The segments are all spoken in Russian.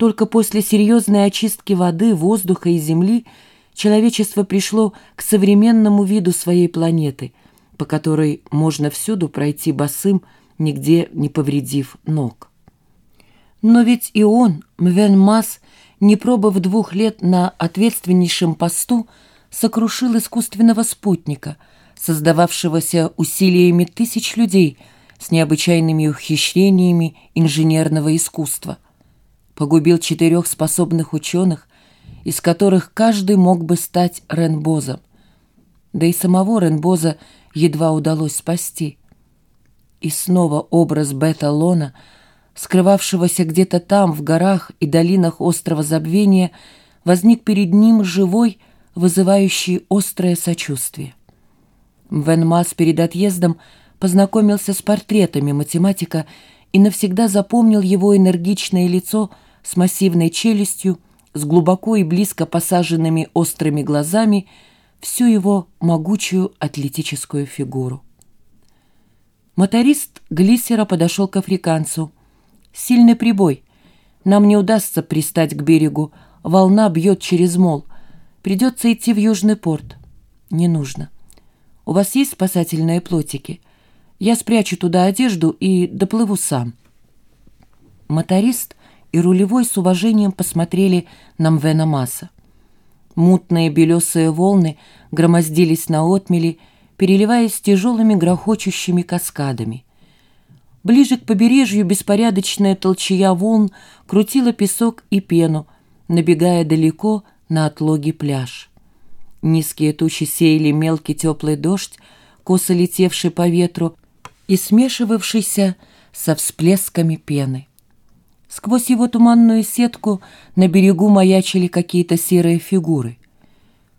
Только после серьезной очистки воды, воздуха и земли человечество пришло к современному виду своей планеты, по которой можно всюду пройти босым, нигде не повредив ног. Но ведь и он, Мвен Мас, не пробыв двух лет на ответственнейшем посту, сокрушил искусственного спутника, создававшегося усилиями тысяч людей с необычайными ухищрениями инженерного искусства. Погубил четырех способных ученых, из которых каждый мог бы стать Ренбозом. Да и самого Ренбоза едва удалось спасти. И снова образ Бета-Лона — скрывавшегося где-то там, в горах и долинах острова Забвения, возник перед ним живой, вызывающий острое сочувствие. Вен Мас перед отъездом познакомился с портретами математика и навсегда запомнил его энергичное лицо с массивной челюстью, с глубоко и близко посаженными острыми глазами, всю его могучую атлетическую фигуру. Моторист Глиссера подошел к африканцу – Сильный прибой. Нам не удастся пристать к берегу. Волна бьет через мол. Придется идти в южный порт. Не нужно. У вас есть спасательные плотики? Я спрячу туда одежду и доплыву сам. Моторист и рулевой с уважением посмотрели на Мвена Масса. Мутные белесые волны громоздились на отмели, переливаясь тяжелыми грохочущими каскадами. Ближе к побережью беспорядочная толчья волн крутила песок и пену, набегая далеко на отлогий пляж. Низкие тучи сеяли мелкий теплый дождь, косо летевший по ветру и смешивавшийся со всплесками пены. Сквозь его туманную сетку на берегу маячили какие-то серые фигуры.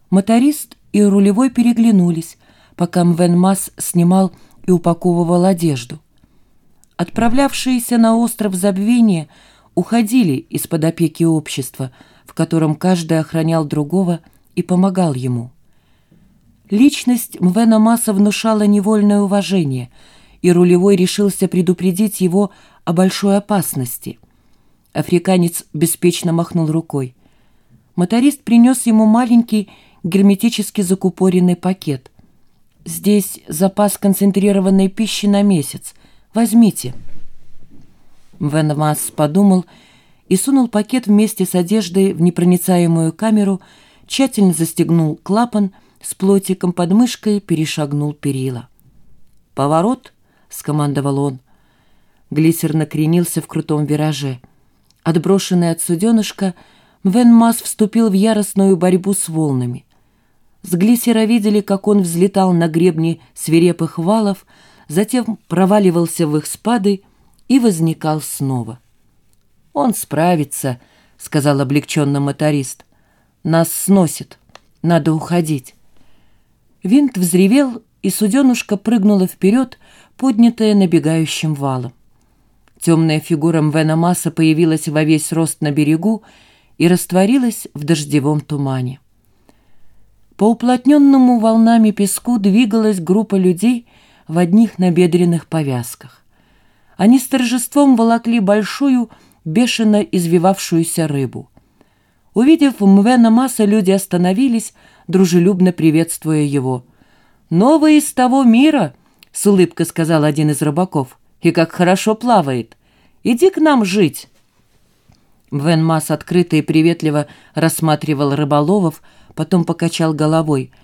Моторист и рулевой переглянулись, пока Мвен Мас снимал и упаковывал одежду. Отправлявшиеся на остров забвения уходили из-под опеки общества, в котором каждый охранял другого и помогал ему. Личность Мвена Маса внушала невольное уважение, и рулевой решился предупредить его о большой опасности. Африканец беспечно махнул рукой. Моторист принес ему маленький герметически закупоренный пакет. Здесь запас концентрированной пищи на месяц. Возьмите». Вен Масс подумал и сунул пакет вместе с одеждой в непроницаемую камеру, тщательно застегнул клапан, с плотиком под мышкой перешагнул перила. «Поворот!» — скомандовал он. Глиссер накренился в крутом вираже. Отброшенный от суденышка, Вен Масс вступил в яростную борьбу с волнами. С Глиссера видели, как он взлетал на гребни свирепых валов, затем проваливался в их спады и возникал снова. «Он справится», — сказал облегченно моторист. «Нас сносит. Надо уходить». Винт взревел, и суденушка прыгнула вперед, поднятая набегающим валом. Темная фигура Мвена Масса появилась во весь рост на берегу и растворилась в дождевом тумане. По уплотненному волнами песку двигалась группа людей — в одних набедренных повязках. Они с торжеством волокли большую, бешено извивавшуюся рыбу. Увидев Мвена Масса, люди остановились, дружелюбно приветствуя его. «Новый из того мира!» — с улыбкой сказал один из рыбаков. «И как хорошо плавает! Иди к нам жить!» Мвен Масс открыто и приветливо рассматривал рыболовов, потом покачал головой —